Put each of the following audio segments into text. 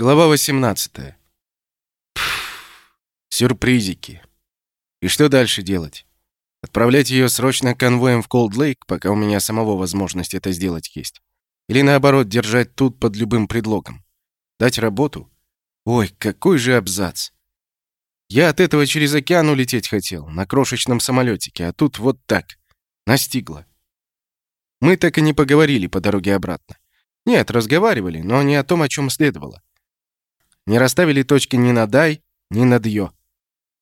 Глава 18. Сюрпризики. И что дальше делать? Отправлять ее срочно конвоем в Колд-Лейк, пока у меня самого возможность это сделать есть? Или наоборот, держать тут под любым предлогом? Дать работу? Ой, какой же абзац! Я от этого через океан улететь хотел, на крошечном самолетике, а тут вот так. Настигло. Мы так и не поговорили по дороге обратно. Нет, разговаривали, но не о том, о чем следовало. Не расставили точки ни на «дай», ни на «дьё».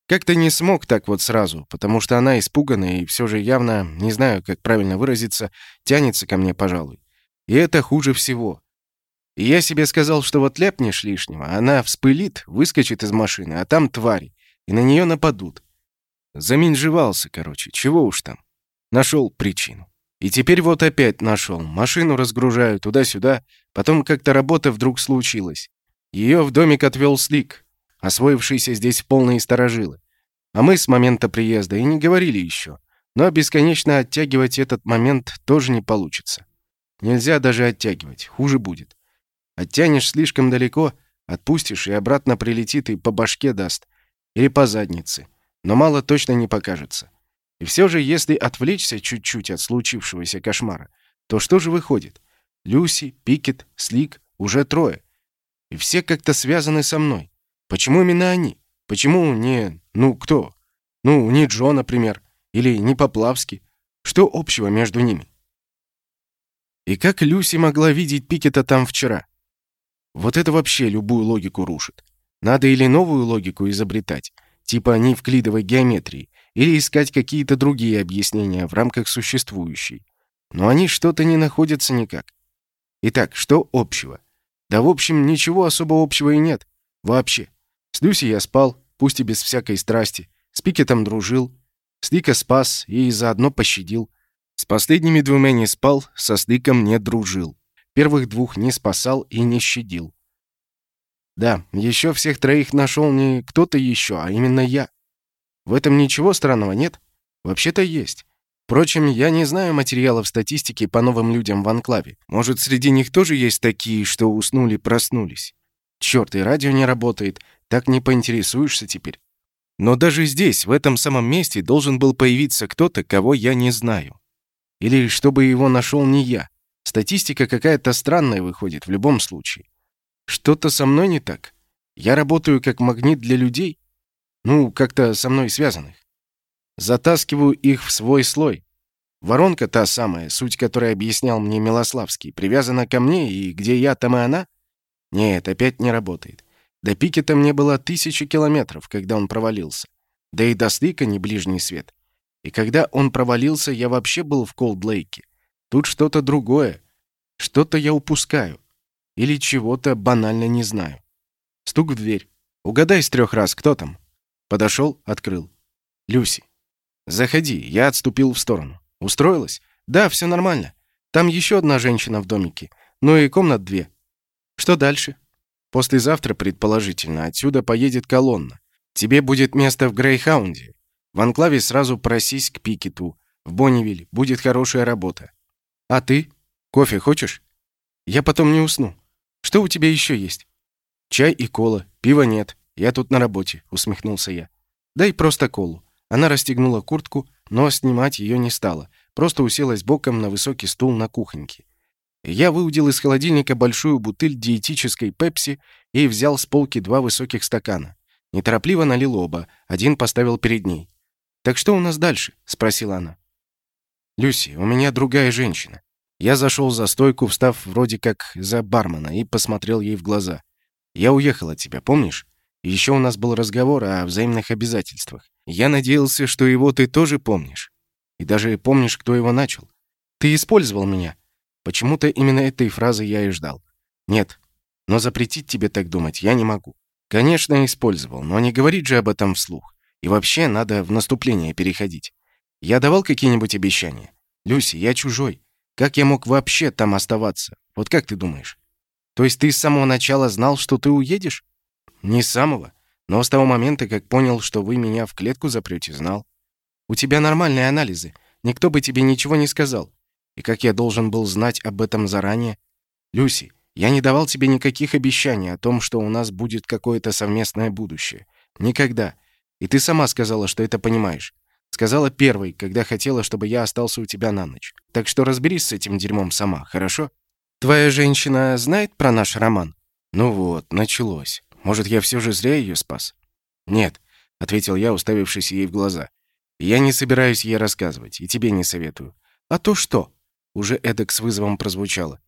Как-то не смог так вот сразу, потому что она испугана и все же явно, не знаю, как правильно выразиться, тянется ко мне, пожалуй. И это хуже всего. И я себе сказал, что вот ляпнешь лишнего, она вспылит, выскочит из машины, а там твари, и на нее нападут. Заминжевался, короче, чего уж там. Нашел причину. И теперь вот опять нашел. Машину разгружаю туда-сюда, потом как-то работа вдруг случилась. Ее в домик отвел Слик, освоившийся здесь полные сторожилы. А мы с момента приезда и не говорили еще. Но бесконечно оттягивать этот момент тоже не получится. Нельзя даже оттягивать, хуже будет. Оттянешь слишком далеко, отпустишь и обратно прилетит и по башке даст. Или по заднице. Но мало точно не покажется. И все же, если отвлечься чуть-чуть от случившегося кошмара, то что же выходит? Люси, Пикет, Слик — уже трое. И все как-то связаны со мной. Почему именно они? Почему не... Ну, кто? Ну, не Джо, например. Или не Поплавский. Что общего между ними? И как Люси могла видеть Пикета там вчера? Вот это вообще любую логику рушит. Надо или новую логику изобретать, типа неевклидовой геометрии, или искать какие-то другие объяснения в рамках существующей. Но они что-то не находятся никак. Итак, что общего? Да, в общем, ничего особо общего и нет. Вообще. С Люси я спал, пусть и без всякой страсти. С Пикетом дружил. С Лика спас и заодно пощадил. С последними двумя не спал, со Сликом не дружил. Первых двух не спасал и не щадил. Да, еще всех троих нашел не кто-то еще, а именно я. В этом ничего странного нет? Вообще-то есть. Впрочем, я не знаю материалов статистики по новым людям в анклаве. Может, среди них тоже есть такие, что уснули-проснулись. Черт, и радио не работает. Так не поинтересуешься теперь. Но даже здесь, в этом самом месте, должен был появиться кто-то, кого я не знаю. Или чтобы его нашел не я. Статистика какая-то странная выходит в любом случае. Что-то со мной не так. Я работаю как магнит для людей. Ну, как-то со мной связанных. Затаскиваю их в свой слой. Воронка та самая, суть которой объяснял мне Милославский, привязана ко мне, и где я, там и она? Нет, опять не работает. До Пикета мне было тысячи километров, когда он провалился. Да и до Слика не ближний свет. И когда он провалился, я вообще был в Колд-Лейке. Тут что-то другое. Что-то я упускаю. Или чего-то банально не знаю. Стук в дверь. Угадай с трех раз, кто там? Подошел, открыл. Люси. «Заходи». Я отступил в сторону. «Устроилась?» «Да, все нормально. Там еще одна женщина в домике. Ну и комнат две». «Что дальше?» «Послезавтра, предположительно, отсюда поедет колонна. Тебе будет место в Грейхаунде. В Анклаве сразу просись к Пикету. В Бонневиль. Будет хорошая работа. А ты? Кофе хочешь? Я потом не усну. Что у тебя еще есть? Чай и кола. Пива нет. Я тут на работе, усмехнулся я. Дай просто колу. Она расстегнула куртку, но снимать ее не стала, просто уселась боком на высокий стул на кухоньке. Я выудил из холодильника большую бутыль диетической пепси и взял с полки два высоких стакана. Неторопливо налил оба, один поставил перед ней. «Так что у нас дальше?» — спросила она. «Люси, у меня другая женщина». Я зашел за стойку, встав вроде как за бармена, и посмотрел ей в глаза. «Я уехал от тебя, помнишь? Еще у нас был разговор о взаимных обязательствах. Я надеялся, что его ты тоже помнишь. И даже помнишь, кто его начал. Ты использовал меня. Почему-то именно этой фразы я и ждал. Нет, но запретить тебе так думать я не могу. Конечно, использовал, но не говорить же об этом вслух. И вообще надо в наступление переходить. Я давал какие-нибудь обещания? Люси, я чужой. Как я мог вообще там оставаться? Вот как ты думаешь? То есть ты с самого начала знал, что ты уедешь? Не с самого. Но с того момента, как понял, что вы меня в клетку запрете, знал. У тебя нормальные анализы. Никто бы тебе ничего не сказал. И как я должен был знать об этом заранее? Люси, Я не давал тебе никаких обещаний о том, что у нас будет какое-то совместное будущее. Никогда. И ты сама сказала, что это понимаешь. Сказала первой, когда хотела, чтобы я остался у тебя на ночь. Так что разберись с этим дерьмом сама, хорошо? Твоя женщина знает про наш роман? Ну вот, началось. Может, я все же зря ее спас? Нет, ответил я, уставившись ей в глаза. Я не собираюсь ей рассказывать, и тебе не советую. А то что? Уже эдак с вызовом прозвучало.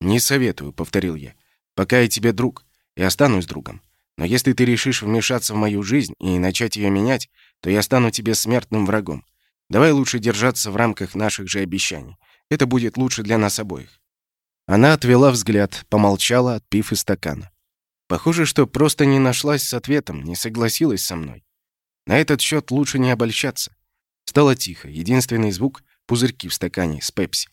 Не советую, повторил я. Пока я тебе друг, и останусь другом. Но если ты решишь вмешаться в мою жизнь и начать ее менять, то я стану тебе смертным врагом. Давай лучше держаться в рамках наших же обещаний. Это будет лучше для нас обоих». Она отвела взгляд, помолчала, отпив из стакана. Похоже, что просто не нашлась с ответом, не согласилась со мной. На этот счет лучше не обольщаться. Стало тихо, единственный звук — пузырьки в стакане с пепси.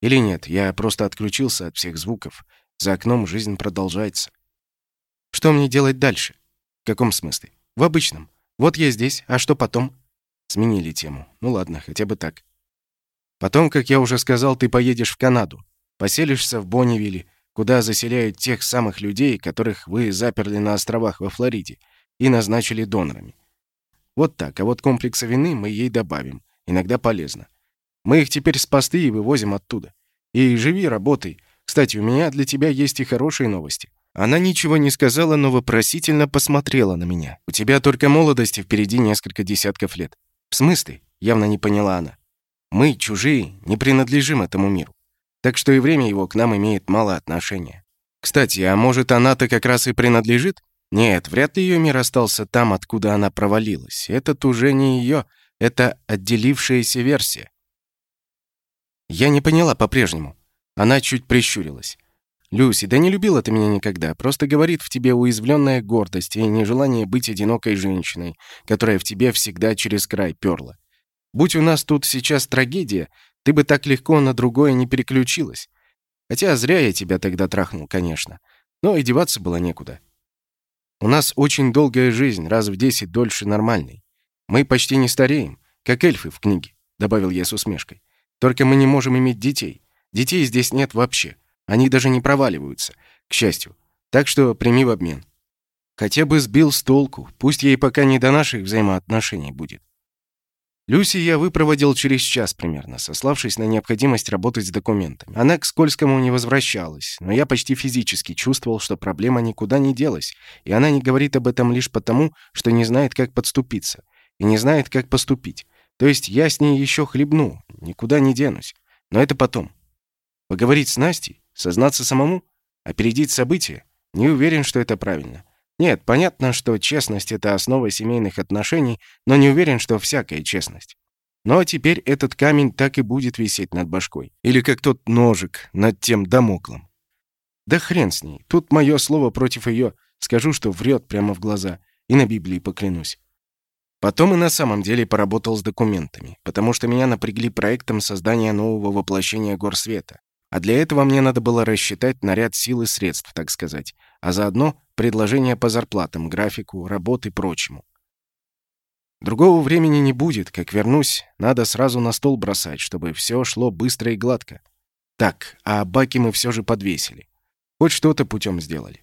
Или нет, я просто отключился от всех звуков. За окном жизнь продолжается. Что мне делать дальше? В каком смысле? В обычном. Вот я здесь, а что потом? Сменили тему. Ну ладно, хотя бы так. Потом, как я уже сказал, ты поедешь в Канаду. Поселишься в Бонневилле, куда заселяют тех самых людей, которых вы заперли на островах во Флориде и назначили донорами. Вот так, а вот комплекса вины мы ей добавим. Иногда полезно. Мы их теперь с посты и вывозим оттуда. И живи, работай. Кстати, у меня для тебя есть и хорошие новости. Она ничего не сказала, но вопросительно посмотрела на меня. «У тебя только молодости впереди несколько десятков лет». «В смысле?» — явно не поняла она. «Мы, чужие, не принадлежим этому миру. Так что и время его к нам имеет мало отношения. Кстати, а может, она-то как раз и принадлежит? Нет, вряд ли ее мир остался там, откуда она провалилась. Этот уже не ее, это отделившаяся версия. Я не поняла по-прежнему. Она чуть прищурилась. «Люси, да не любила ты меня никогда. Просто говорит в тебе уязвленная гордость и нежелание быть одинокой женщиной, которая в тебе всегда через край перла. Будь у нас тут сейчас трагедия, ты бы так легко на другое не переключилась. Хотя зря я тебя тогда трахнул, конечно. Но и деваться было некуда. У нас очень долгая жизнь, раз в десять дольше нормальной. Мы почти не стареем, как эльфы в книге», — добавил я с усмешкой. «Только мы не можем иметь детей. Детей здесь нет вообще. Они даже не проваливаются, к счастью. Так что прими в обмен. Хотя бы сбил с толку, пусть ей пока не до наших взаимоотношений будет. Люси я выпроводил через час примерно, сославшись на необходимость работать с документами. Она к Скользкому не возвращалась, но я почти физически чувствовал, что проблема никуда не делась, и она не говорит об этом лишь потому, что не знает, как подступиться, и не знает, как поступить. То есть я с ней еще хлебну, никуда не денусь. Но это потом. Поговорить с Настей? Сознаться самому? Опередить события? Не уверен, что это правильно. Нет, понятно, что честность — это основа семейных отношений, но не уверен, что всякая честность. Но теперь этот камень так и будет висеть над башкой. Или как тот ножик над тем домоклом. Да хрен с ней. Тут мое слово против ее. Скажу, что врет прямо в глаза. И на Библии поклянусь. Потом и на самом деле поработал с документами, потому что меня напрягли проектом создания нового воплощения горсвета. А для этого мне надо было рассчитать наряд сил и средств, так сказать, а заодно предложение по зарплатам, графику, работы и прочему. Другого времени не будет, как вернусь, надо сразу на стол бросать, чтобы все шло быстро и гладко. Так, а баки мы все же подвесили. Хоть что-то путем сделали.